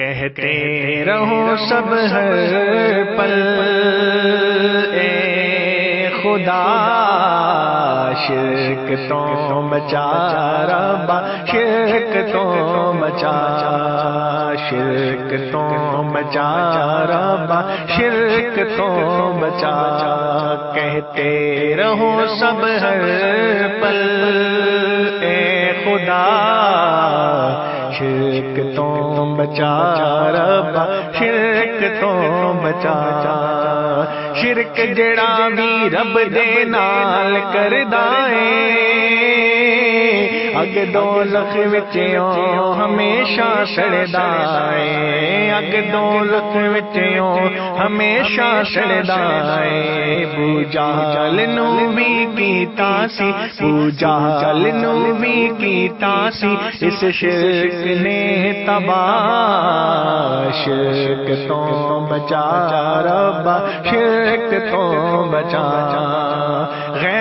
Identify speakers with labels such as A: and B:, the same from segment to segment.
A: کہتے رہو سب ہر پل اے خدا شرک تو بچا ربا۔ شرک تو بچا شرک تو بچا ربا۔ شرک تو بچا کہتے رہو سب ہر پل اے خدا شرک تو بچا ربا شرک تو بچا۔ شرک جڑا بھی رب دے نال کردا اگ دو لکھ وچوں ہمیشہ سڑدا ہے اگ دو لکھ وچوں ہمیشہ سڑدا ہے پوجا چل نو بھی کیتا سی پوجا چل بھی کیتا سی اس شرک نے تباہ، شرک تو بچا رب شرک تو بچا۔ غیراں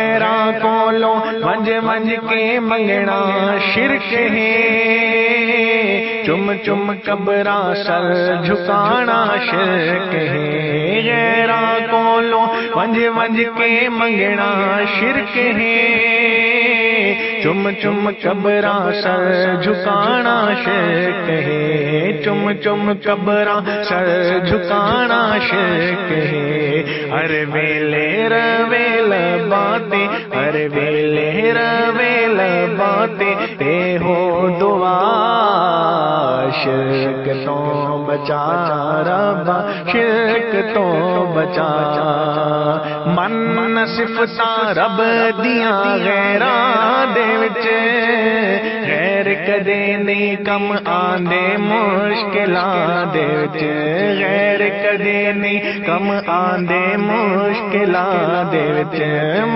A: کولوں منج منج کے منگنا شرک ہے۔ چم چم کبرا سر جھکانا شرک ہے۔ غیرا کولو ونج ونج کے منگنا شرک ہے۔ چم چم کبرا سر جھکانا شرک ہے۔ چم چم کبرا سر جھکانا شرک ہے۔ ہر ویلے رویل باتیں ہر ویلے رویل باتیں تے ہو دعا شرک تو بچا ربا شرک تو بچا۔ من من صفتا رب دیا غیرا دے وچ، غیر کدے نہیں کم آندے مشکلاں دے وچ۔ غیر کدے نہیں کم آندے مشکلاں دے وچ۔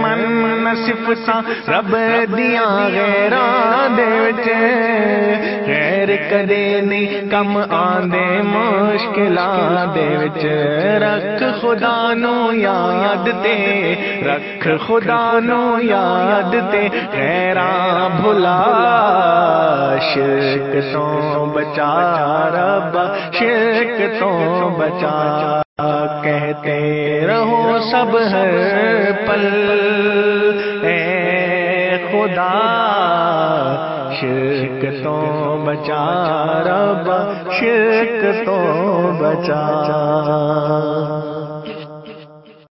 A: من صفتا رب دیا غیرا دے وچ غیر کدے نہیں کم آندے مشکلاں دے وچ۔ رکھ خدا نو یاد تے، رکھ خدا نو یاد تے۔ غیراں بھلا، شرک تو بچا۔ رب، شرک تو بچا۔ کہتے رہو سب ہر پل۔ اے خدا شرک تو بچا رب شرک تو بچا۔